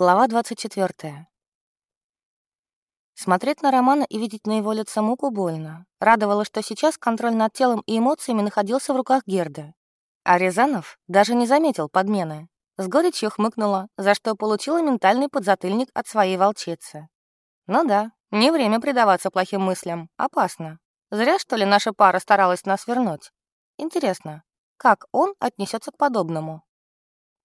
Глава 24. Смотреть на Романа и видеть на его лице муку больно. Радовало, что сейчас контроль над телом и эмоциями находился в руках Герды. А Рязанов даже не заметил подмены. С горечью хмыкнула, за что получила ментальный подзатыльник от своей волчицы. Ну да, не время предаваться плохим мыслям. Опасно. Зря, что ли, наша пара старалась нас вернуть. Интересно, как он отнесется к подобному?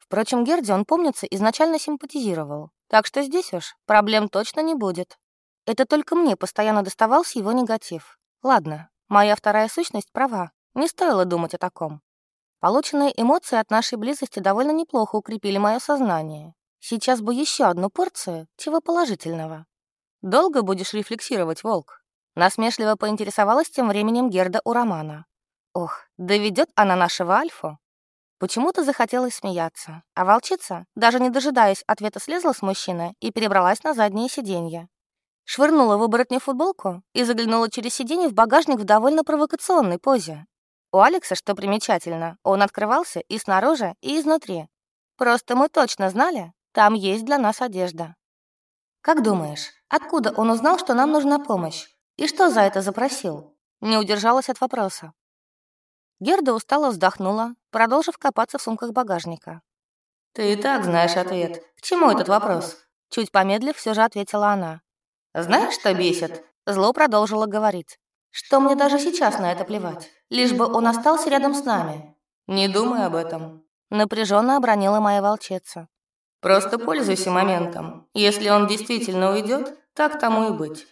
Впрочем, Герди он, помнится, изначально симпатизировал, так что здесь уж проблем точно не будет. Это только мне постоянно доставался его негатив. Ладно, моя вторая сущность права, не стоило думать о таком. Полученные эмоции от нашей близости довольно неплохо укрепили мое сознание. Сейчас бы еще одну порцию чего положительного. «Долго будешь рефлексировать, волк?» Насмешливо поинтересовалась тем временем Герда у Романа. «Ох, доведет она нашего Альфу?» Почему-то захотелось смеяться, а волчица, даже не дожидаясь ответа, слезла с мужчины и перебралась на заднее сиденье. Швырнула в оборотню футболку и заглянула через сиденье в багажник в довольно провокационной позе. У Алекса, что примечательно, он открывался и снаружи, и изнутри. Просто мы точно знали, там есть для нас одежда. «Как думаешь, откуда он узнал, что нам нужна помощь? И что за это запросил?» Не удержалась от вопроса. Герда устало вздохнула, продолжив копаться в сумках багажника. «Ты и так знаешь ответ. К чему этот вопрос?» Чуть помедлив, все же ответила она. «Знаешь, что бесит?» Зло продолжила говорить. «Что мне даже сейчас на это плевать, лишь бы он остался рядом с нами». «Не думай об этом», — напряженно обронила моя волчица. «Просто пользуйся моментом. Если он действительно уйдет, так тому и быть.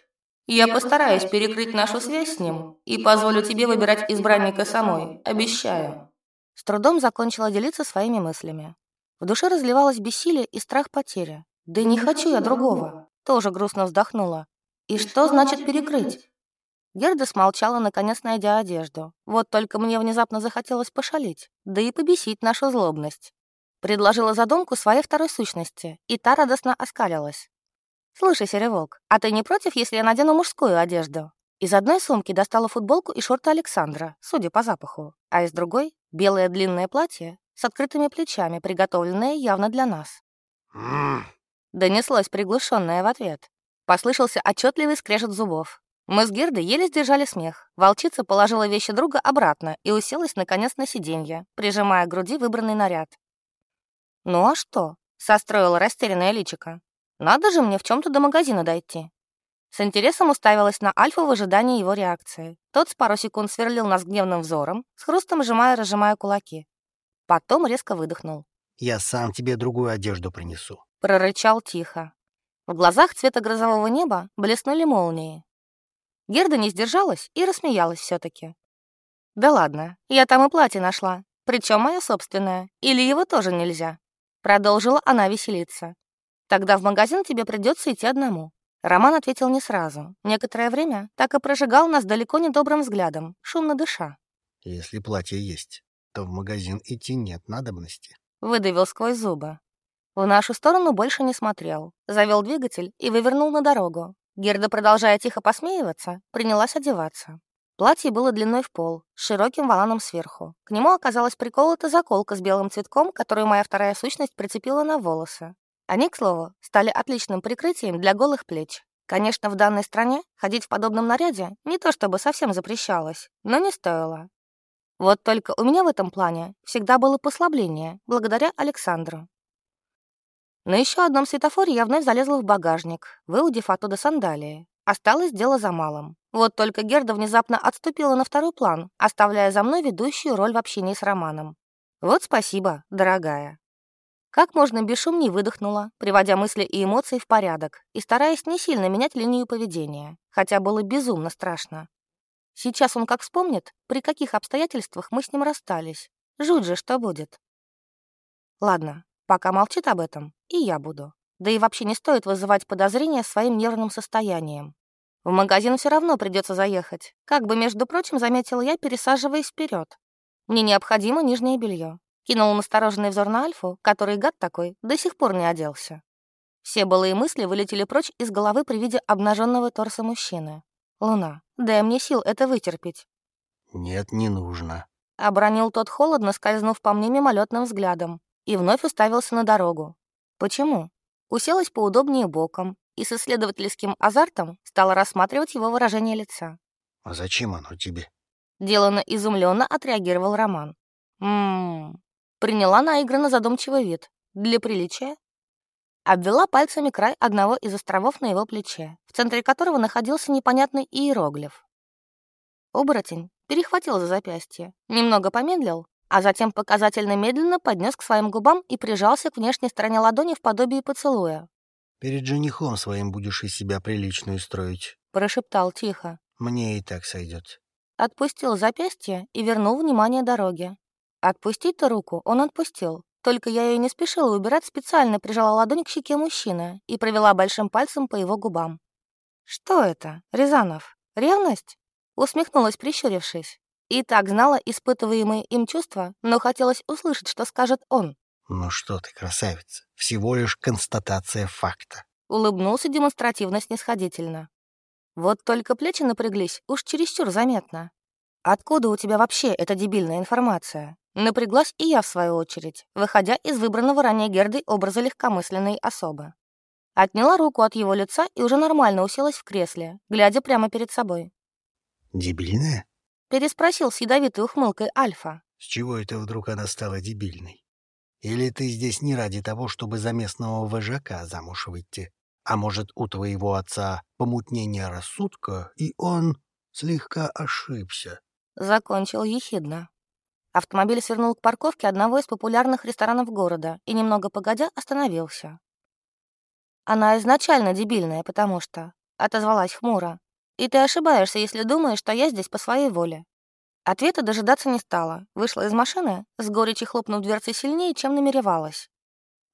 Я постараюсь перекрыть нашу связь с ним и позволю тебе выбирать избранника самой, обещаю». С трудом закончила делиться своими мыслями. В душе разливалось бессилие и страх потери. «Да не хочу я другого!» Тоже грустно вздохнула. «И что значит перекрыть?» Герда смолчала, наконец найдя одежду. Вот только мне внезапно захотелось пошалить, да и побесить нашу злобность. Предложила задумку своей второй сущности, и та радостно оскалилась. «Слушай, Сереволк, а ты не против, если я надену мужскую одежду?» Из одной сумки достала футболку и шорты Александра, судя по запаху, а из другой — белое длинное платье с открытыми плечами, приготовленное явно для нас. Донеслось приглушенное в ответ. Послышался отчетливый скрежет зубов. Мы с Гердой еле сдержали смех. Волчица положила вещи друга обратно и уселась, наконец, на сиденье, прижимая к груди выбранный наряд. «Ну а что?» — состроила растерянная личика. Надо же мне в чем то до магазина дойти. С интересом уставилась на Альфу в ожидании его реакции. Тот с пару секунд сверлил нас гневным взором, с хрустом сжимая-разжимая кулаки. Потом резко выдохнул. «Я сам тебе другую одежду принесу», — прорычал тихо. В глазах цвета грозового неба блеснули молнии. Герда не сдержалась и рассмеялась все таки «Да ладно, я там и платье нашла, причем мое собственное, или его тоже нельзя?» Продолжила она веселиться. Тогда в магазин тебе придется идти одному». Роман ответил не сразу. Некоторое время так и прожигал нас далеко не добрым взглядом, шумно дыша. «Если платье есть, то в магазин идти нет надобности», — выдавил сквозь зубы. В нашу сторону больше не смотрел. Завел двигатель и вывернул на дорогу. Герда, продолжая тихо посмеиваться, принялась одеваться. Платье было длиной в пол, с широким воланом сверху. К нему оказалась приколота заколка с белым цветком, которую моя вторая сущность прицепила на волосы. Они, к слову, стали отличным прикрытием для голых плеч. Конечно, в данной стране ходить в подобном наряде не то чтобы совсем запрещалось, но не стоило. Вот только у меня в этом плане всегда было послабление, благодаря Александру. На еще одном светофоре я вновь залезла в багажник, выудив оттуда сандалии. Осталось дело за малым. Вот только Герда внезапно отступила на второй план, оставляя за мной ведущую роль в общении с Романом. Вот спасибо, дорогая. Как можно бесшумней выдохнула, приводя мысли и эмоции в порядок и стараясь не сильно менять линию поведения, хотя было безумно страшно. Сейчас он как вспомнит, при каких обстоятельствах мы с ним расстались. Жуть же, что будет. Ладно, пока молчит об этом, и я буду. Да и вообще не стоит вызывать подозрения своим нервным состоянием. В магазин все равно придется заехать, как бы, между прочим, заметила я, пересаживаясь вперед. Мне необходимо нижнее белье, Кинул настороженный взор на Альфу, который, гад такой, до сих пор не оделся. Все былые мысли вылетели прочь из головы при виде обнаженного торса мужчины. «Луна, дай мне сил это вытерпеть». «Нет, не нужно», — обронил тот холодно, скользнув по мне мимолетным взглядом, и вновь уставился на дорогу. «Почему?» Уселась поудобнее боком и с исследовательским азартом стала рассматривать его выражение лица. «А зачем оно тебе?» Делано изумленно отреагировал Роман. «Ммм...» Приняла наигранно задумчивый вид. Для приличия. Обвела пальцами край одного из островов на его плече, в центре которого находился непонятный иероглиф. Оборотень перехватил за запястье, немного помедлил, а затем показательно медленно поднес к своим губам и прижался к внешней стороне ладони в подобии поцелуя. «Перед женихом своим будешь из себя приличную строить», — прошептал тихо. «Мне и так сойдет». Отпустил запястье и вернул внимание дороге. Отпустить-то руку он отпустил, только я ее не спешила убирать, специально прижала ладонь к щеке мужчины и провела большим пальцем по его губам. «Что это, Рязанов? Ревность?» Усмехнулась, прищурившись. И так знала испытываемые им чувства, но хотелось услышать, что скажет он. «Ну что ты, красавица, всего лишь констатация факта». Улыбнулся демонстративно снисходительно. Вот только плечи напряглись, уж чересчур заметно. «Откуда у тебя вообще эта дебильная информация?» Напряглась и я, в свою очередь, выходя из выбранного ранее Гердой образа легкомысленной особы. Отняла руку от его лица и уже нормально уселась в кресле, глядя прямо перед собой. «Дебильная?» — переспросил с ядовитой ухмылкой Альфа. «С чего это вдруг она стала дебильной? Или ты здесь не ради того, чтобы за местного вожака замуж выйти? А может, у твоего отца помутнение рассудка, и он слегка ошибся?» Закончил ехидно. Автомобиль свернул к парковке одного из популярных ресторанов города и, немного погодя, остановился. «Она изначально дебильная, потому что...» — отозвалась хмуро. «И ты ошибаешься, если думаешь, что я здесь по своей воле». Ответа дожидаться не стала. Вышла из машины, с горечи хлопнув дверцей сильнее, чем намеревалась.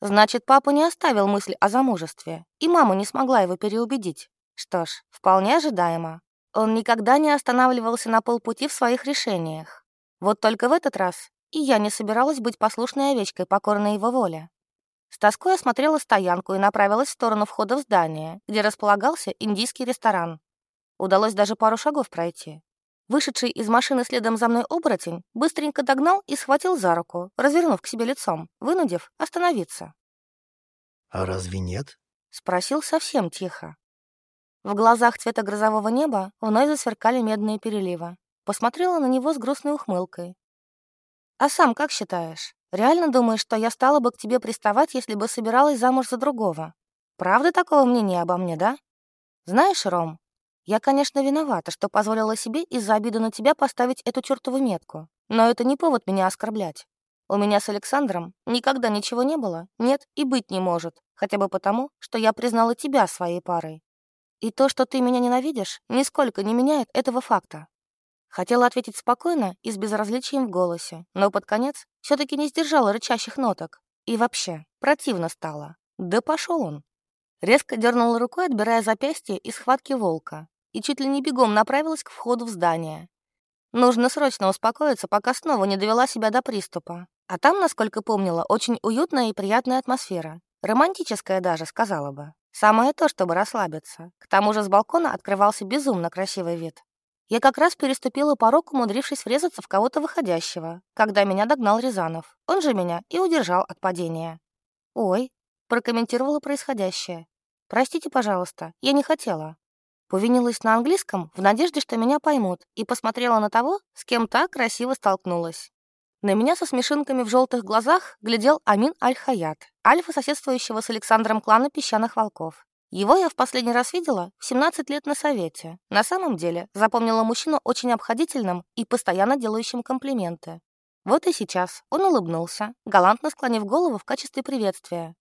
Значит, папа не оставил мысли о замужестве, и мама не смогла его переубедить. Что ж, вполне ожидаемо. Он никогда не останавливался на полпути в своих решениях. Вот только в этот раз и я не собиралась быть послушной овечкой, покорной его воле. С тоской осмотрела стоянку и направилась в сторону входа в здание, где располагался индийский ресторан. Удалось даже пару шагов пройти. Вышедший из машины следом за мной оборотень быстренько догнал и схватил за руку, развернув к себе лицом, вынудив остановиться. «А разве нет?» — спросил совсем тихо. В глазах цвета грозового неба вновь засверкали медные переливы. Посмотрела на него с грустной ухмылкой. «А сам как считаешь? Реально думаешь, что я стала бы к тебе приставать, если бы собиралась замуж за другого? Правда такого мнения обо мне, да? Знаешь, Ром, я, конечно, виновата, что позволила себе из-за обиды на тебя поставить эту чертову метку, но это не повод меня оскорблять. У меня с Александром никогда ничего не было, нет и быть не может, хотя бы потому, что я признала тебя своей парой. И то, что ты меня ненавидишь, нисколько не меняет этого факта. Хотела ответить спокойно и с безразличием в голосе, но под конец все таки не сдержала рычащих ноток. И вообще, противно стало. Да пошел он. Резко дернула рукой, отбирая запястье из схватки волка, и чуть ли не бегом направилась к входу в здание. Нужно срочно успокоиться, пока снова не довела себя до приступа. А там, насколько помнила, очень уютная и приятная атмосфера. Романтическая даже, сказала бы. Самое то, чтобы расслабиться. К тому же с балкона открывался безумно красивый вид. Я как раз переступила порог, умудрившись врезаться в кого-то выходящего, когда меня догнал Рязанов. Он же меня и удержал от падения. «Ой», — прокомментировала происходящее. «Простите, пожалуйста, я не хотела». Повинилась на английском в надежде, что меня поймут, и посмотрела на того, с кем так красиво столкнулась. На меня со смешинками в желтых глазах глядел Амин Аль-Хаят, альфа соседствующего с Александром клана песчаных волков. Его я в последний раз видела в 17 лет на совете. На самом деле, запомнила мужчину очень обходительным и постоянно делающим комплименты. Вот и сейчас он улыбнулся, галантно склонив голову в качестве приветствия.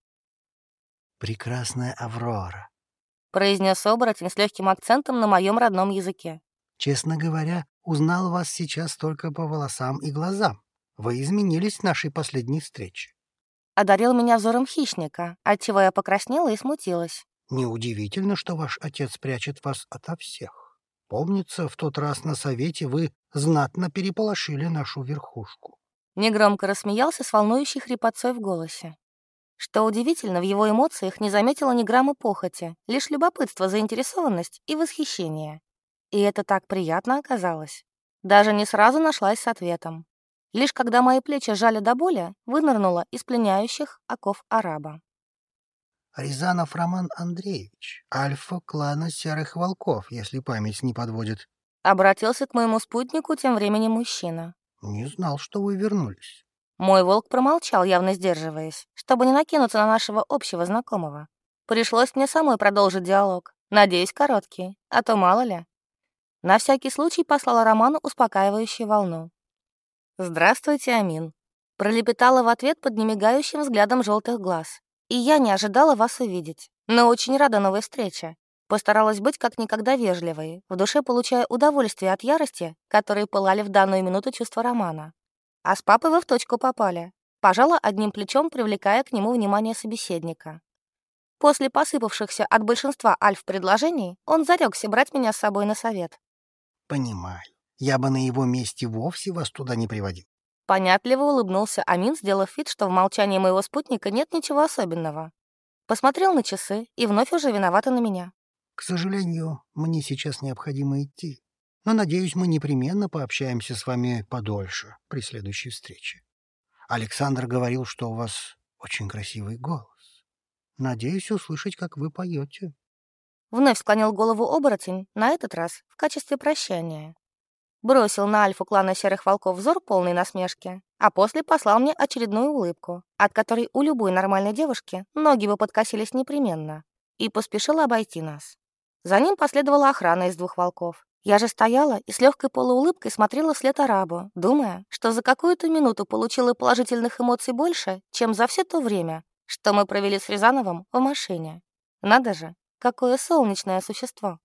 «Прекрасная Аврора», — произнес оборотень с легким акцентом на моем родном языке. «Честно говоря, узнал вас сейчас только по волосам и глазам. Вы изменились в нашей последней встрече». Одарил меня взором хищника, отчего я покраснела и смутилась. Неудивительно, что ваш отец прячет вас ото всех. Помнится, в тот раз на совете вы знатно переполошили нашу верхушку. Негромко рассмеялся с волнующей хрипотцой в голосе. Что удивительно, в его эмоциях не заметила ни грамма похоти, лишь любопытство, заинтересованность и восхищение. И это так приятно оказалось. Даже не сразу нашлась с ответом. Лишь когда мои плечи жали до боли, вынырнула из пленяющих оков араба. Рязанов Роман Андреевич, альфа клана Серых Волков, если память не подводит. Обратился к моему спутнику тем временем мужчина. Не знал, что вы вернулись. Мой волк промолчал, явно сдерживаясь, чтобы не накинуться на нашего общего знакомого. Пришлось мне самой продолжить диалог. Надеюсь, короткий, а то мало ли. На всякий случай послала Роману успокаивающую волну. «Здравствуйте, Амин», — пролепетала в ответ под немигающим взглядом желтых глаз. И я не ожидала вас увидеть, но очень рада новой встрече. Постаралась быть как никогда вежливой, в душе получая удовольствие от ярости, которые пылали в данную минуту чувства Романа. А с папой вы в точку попали. Пожала одним плечом, привлекая к нему внимание собеседника. После посыпавшихся от большинства альф предложений, он зарекся брать меня с собой на совет. «Понимаю. Я бы на его месте вовсе вас туда не приводил. Понятливо улыбнулся Амин, сделав вид, что в молчании моего спутника нет ничего особенного. Посмотрел на часы и вновь уже виновата на меня. «К сожалению, мне сейчас необходимо идти. Но, надеюсь, мы непременно пообщаемся с вами подольше при следующей встрече. Александр говорил, что у вас очень красивый голос. Надеюсь услышать, как вы поете». Вновь склонил голову оборотень, на этот раз в качестве прощания. Бросил на альфу клана Серых Волков взор полной насмешки, а после послал мне очередную улыбку, от которой у любой нормальной девушки ноги бы подкосились непременно, и поспешил обойти нас. За ним последовала охрана из двух волков. Я же стояла и с легкой полуулыбкой смотрела вслед арабу, думая, что за какую-то минуту получила положительных эмоций больше, чем за все то время, что мы провели с Рязановым в машине. Надо же, какое солнечное существо.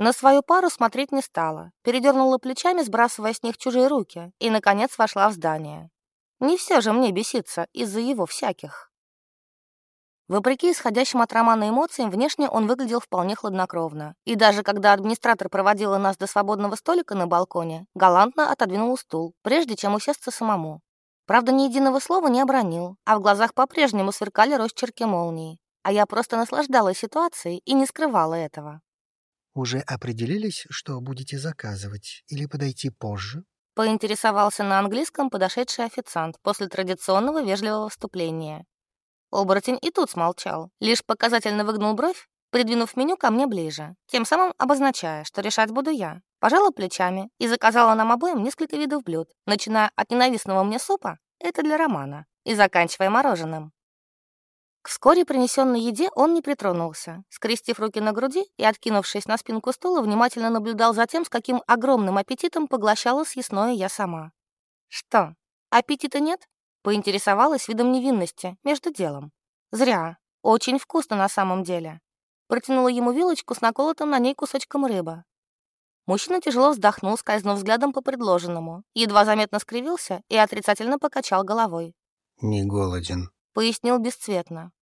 На свою пару смотреть не стала, передернула плечами, сбрасывая с них чужие руки, и, наконец, вошла в здание. Не все же мне беситься из-за его всяких. Вопреки исходящим от Романа эмоциям, внешне он выглядел вполне хладнокровно. И даже когда администратор проводила нас до свободного столика на балконе, галантно отодвинул стул, прежде чем усесться самому. Правда, ни единого слова не обронил, а в глазах по-прежнему сверкали росчерки молнии. А я просто наслаждалась ситуацией и не скрывала этого. Уже определились, что будете заказывать, или подойти позже? Поинтересовался на английском подошедший официант после традиционного вежливого вступления. Оборотень и тут смолчал, лишь показательно выгнул бровь, придвинув меню ко мне ближе, тем самым обозначая, что решать буду я. Пожала плечами и заказала нам обоим несколько видов блюд, начиная от ненавистного мне супа, это для Романа, и заканчивая мороженым. К вскоре принесенной еде он не притронулся. Скрестив руки на груди и откинувшись на спинку стула, внимательно наблюдал за тем, с каким огромным аппетитом поглощала съестное я сама. «Что, аппетита нет?» — поинтересовалась видом невинности, между делом. «Зря. Очень вкусно на самом деле». Протянула ему вилочку с наколотым на ней кусочком рыбы. Мужчина тяжело вздохнул, скользнув взглядом по предложенному, едва заметно скривился и отрицательно покачал головой. «Не голоден», — пояснил бесцветно.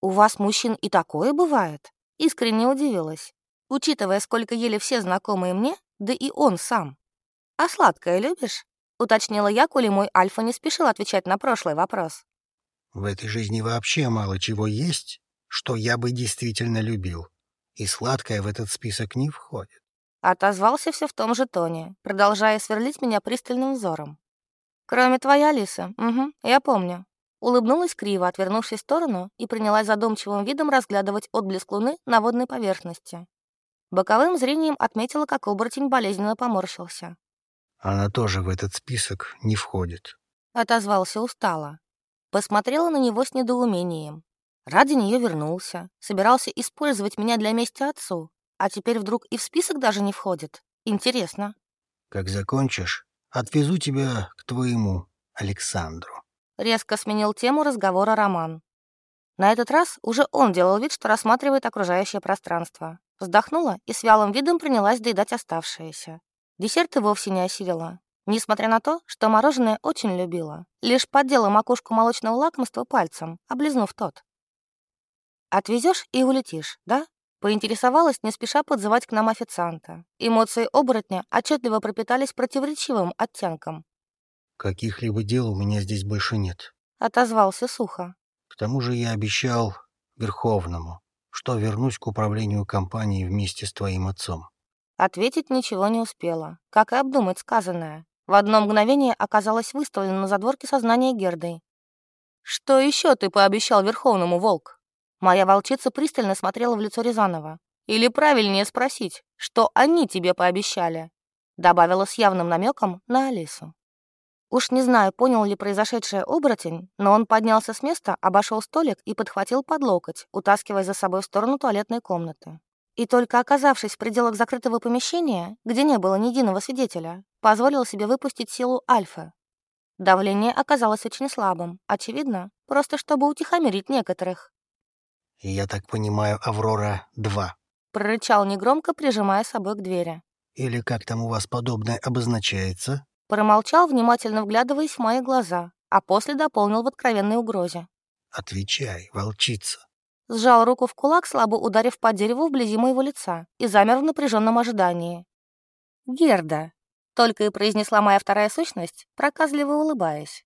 «У вас, мужчин, и такое бывает?» Искренне удивилась, учитывая, сколько ели все знакомые мне, да и он сам. «А сладкое любишь?» — уточнила я, коли мой Альфа не спешил отвечать на прошлый вопрос. «В этой жизни вообще мало чего есть, что я бы действительно любил, и сладкое в этот список не входит». Отозвался все в том же тоне, продолжая сверлить меня пристальным взором. «Кроме твоей Алисы, угу, я помню. Улыбнулась криво, отвернувшись в сторону, и принялась задумчивым видом разглядывать отблеск луны на водной поверхности. Боковым зрением отметила, как оборотень болезненно поморщился. «Она тоже в этот список не входит», — отозвался устало. Посмотрела на него с недоумением. Ради нее вернулся, собирался использовать меня для мести отцу, а теперь вдруг и в список даже не входит. Интересно. «Как закончишь, отвезу тебя к твоему Александру». Резко сменил тему разговора Роман. На этот раз уже он делал вид, что рассматривает окружающее пространство. Вздохнула и с вялым видом принялась доедать оставшееся. Десерт и вовсе не осилила. Несмотря на то, что мороженое очень любила. Лишь поддела макушку молочного лакомства пальцем, облизнув тот. «Отвезешь и улетишь, да?» Поинтересовалась, не спеша подзывать к нам официанта. Эмоции оборотня отчетливо пропитались противоречивым оттенком. «Каких-либо дел у меня здесь больше нет», — отозвался сухо. «К тому же я обещал Верховному, что вернусь к управлению компанией вместе с твоим отцом». Ответить ничего не успела, как и обдумать сказанное. В одно мгновение оказалось выставлено на задворке сознания Герды. «Что еще ты пообещал Верховному, Волк?» Моя волчица пристально смотрела в лицо Рязанова. «Или правильнее спросить, что они тебе пообещали?» Добавила с явным намеком на Алису. Уж не знаю, понял ли произошедшее оборотень, но он поднялся с места, обошел столик и подхватил под локоть, утаскивая за собой в сторону туалетной комнаты. И только оказавшись в пределах закрытого помещения, где не было ни единого свидетеля, позволил себе выпустить силу Альфа. Давление оказалось очень слабым, очевидно, просто чтобы утихомирить некоторых. «Я так понимаю, Аврора-2», — прорычал негромко, прижимая собой к двери. «Или как там у вас подобное обозначается?» Промолчал, внимательно вглядываясь в мои глаза, а после дополнил в откровенной угрозе. «Отвечай, волчица». Сжал руку в кулак, слабо ударив по дереву вблизи моего лица, и замер в напряженном ожидании. «Герда», — только и произнесла моя вторая сущность, проказливо улыбаясь.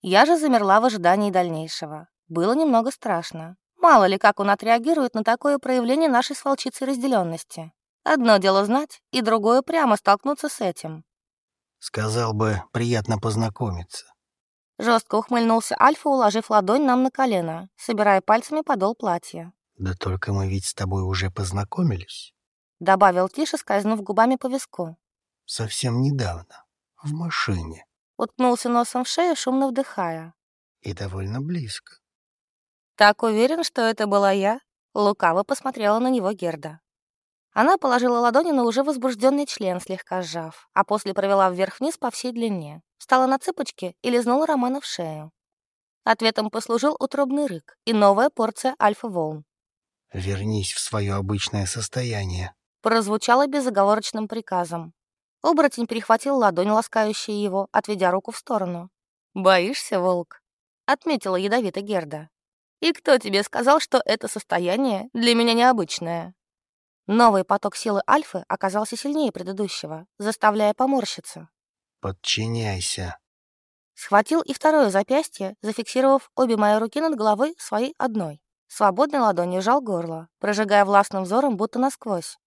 Я же замерла в ожидании дальнейшего. Было немного страшно. Мало ли, как он отреагирует на такое проявление нашей с волчицей разделенности. Одно дело знать, и другое прямо столкнуться с этим. Сказал бы, приятно познакомиться. Жестко ухмыльнулся Альфа, уложив ладонь нам на колено, собирая пальцами подол платья. «Да только мы ведь с тобой уже познакомились», — добавил тише, скользнув губами по виску. «Совсем недавно, в машине». Уткнулся носом в шею, шумно вдыхая. «И довольно близко». «Так уверен, что это была я?» Лукаво посмотрела на него Герда. Она положила ладони на уже возбужденный член, слегка сжав, а после провела вверх-вниз по всей длине. Встала на цыпочки и лизнула Романа в шею. Ответом послужил утробный рык и новая порция альфа-волн. «Вернись в свое обычное состояние», прозвучало безоговорочным приказом. Оборотень перехватил ладонь, ласкающая его, отведя руку в сторону. «Боишься, волк?» — отметила ядовито Герда. «И кто тебе сказал, что это состояние для меня необычное?» Новый поток силы Альфы оказался сильнее предыдущего, заставляя поморщиться. «Подчиняйся». Схватил и второе запястье, зафиксировав обе мои руки над головой своей одной. Свободной ладонью жал горло, прожигая властным взором будто насквозь.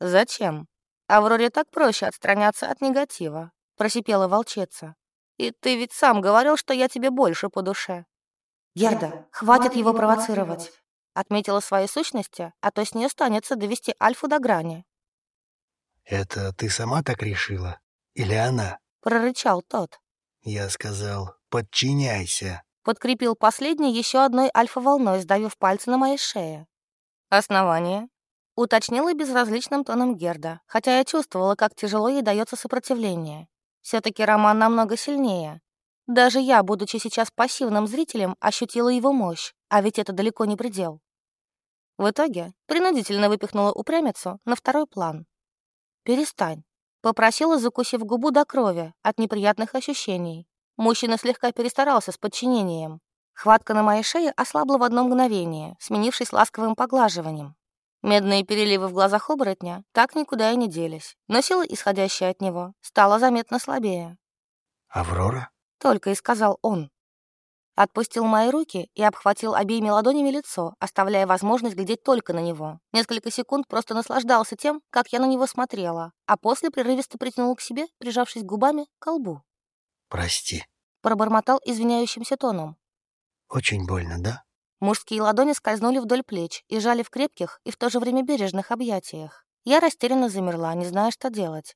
«Зачем? Авроре так проще отстраняться от негатива», — просипела волчица. «И ты ведь сам говорил, что я тебе больше по душе». «Герда, хватит его провоцировать. Отметила свои сущности, а то с нее станется довести Альфу до грани. «Это ты сама так решила? Или она?» — прорычал тот. «Я сказал, подчиняйся», — подкрепил последний еще одной альфа-волной, сдавив пальцы на моей шее. «Основание?» — уточнила безразличным тоном Герда, хотя я чувствовала, как тяжело ей дается сопротивление. все таки Роман намного сильнее. Даже я, будучи сейчас пассивным зрителем, ощутила его мощь, а ведь это далеко не предел. В итоге принудительно выпихнула упрямицу на второй план. «Перестань», — попросила, закусив губу до крови от неприятных ощущений. Мужчина слегка перестарался с подчинением. Хватка на моей шее ослабла в одно мгновение, сменившись ласковым поглаживанием. Медные переливы в глазах оборотня так никуда и не делись, но сила, исходящая от него, стала заметно слабее. «Аврора?» — только и сказал он. Отпустил мои руки и обхватил обеими ладонями лицо, оставляя возможность глядеть только на него. Несколько секунд просто наслаждался тем, как я на него смотрела, а после прерывисто притянул к себе, прижавшись губами к колбу. «Прости», — пробормотал извиняющимся тоном. «Очень больно, да?» Мужские ладони скользнули вдоль плеч и жали в крепких и в то же время бережных объятиях. Я растерянно замерла, не зная, что делать.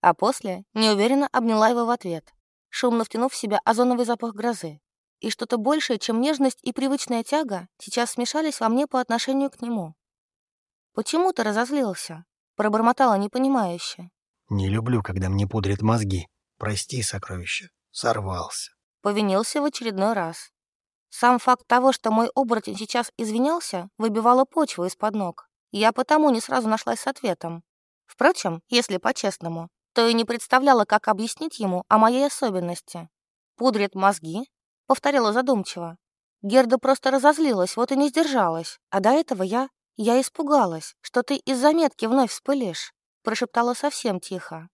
А после неуверенно обняла его в ответ, шумно втянув в себя озоновый запах грозы, и что-то большее, чем нежность и привычная тяга, сейчас смешались во мне по отношению к нему. «Почему ты разозлился?» — пробормотала непонимающе. «Не люблю, когда мне пудрят мозги. Прости, сокровище, сорвался». Повинился в очередной раз. Сам факт того, что мой оборотень сейчас извинялся, выбивало почву из-под ног. Я потому не сразу нашлась с ответом. Впрочем, если по-честному, то и не представляла, как объяснить ему о моей особенности. Пудрит мозги, — повторила задумчиво. Герда просто разозлилась, вот и не сдержалась. А до этого я... Я испугалась, что ты из заметки вновь вспылишь, прошептала совсем тихо.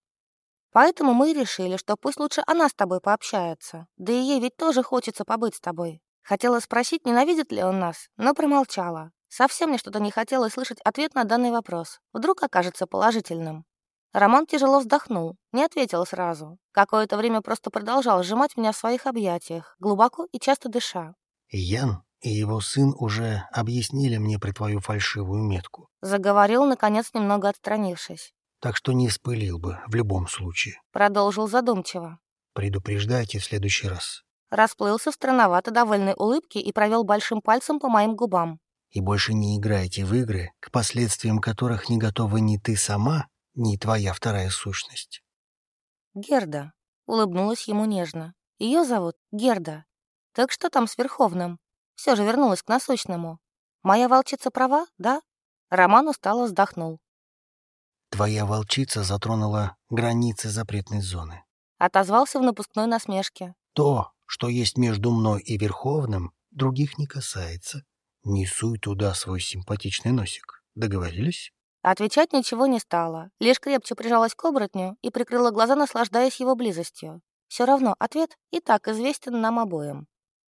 Поэтому мы решили, что пусть лучше она с тобой пообщается. Да и ей ведь тоже хочется побыть с тобой. Хотела спросить, ненавидит ли он нас, но промолчала. Совсем мне что-то не хотела слышать ответ на данный вопрос. Вдруг окажется положительным. Роман тяжело вздохнул, не ответил сразу. Какое-то время просто продолжал сжимать меня в своих объятиях, глубоко и часто дыша. «Ян и его сын уже объяснили мне про твою фальшивую метку. Заговорил, наконец, немного отстранившись. Так что не вспылил бы в любом случае. Продолжил задумчиво. Предупреждайте в следующий раз. Расплылся в странновато довольной улыбке и провел большим пальцем по моим губам. И больше не играйте в игры, к последствиям которых не готова ни ты сама, ни твоя вторая сущность. Герда. Улыбнулась ему нежно. Ее зовут Герда. Так что там с Верховным? Все же вернулась к насущному. Моя волчица права, да? Роман устало вздохнул. Твоя волчица затронула границы запретной зоны. Отозвался в напускной насмешке. То, что есть между мной и Верховным, других не касается. Не суй туда свой симпатичный носик. Договорились? Отвечать ничего не стала, лишь крепче прижалась к оборотню и прикрыла глаза, наслаждаясь его близостью. Все равно ответ и так известен нам обоим.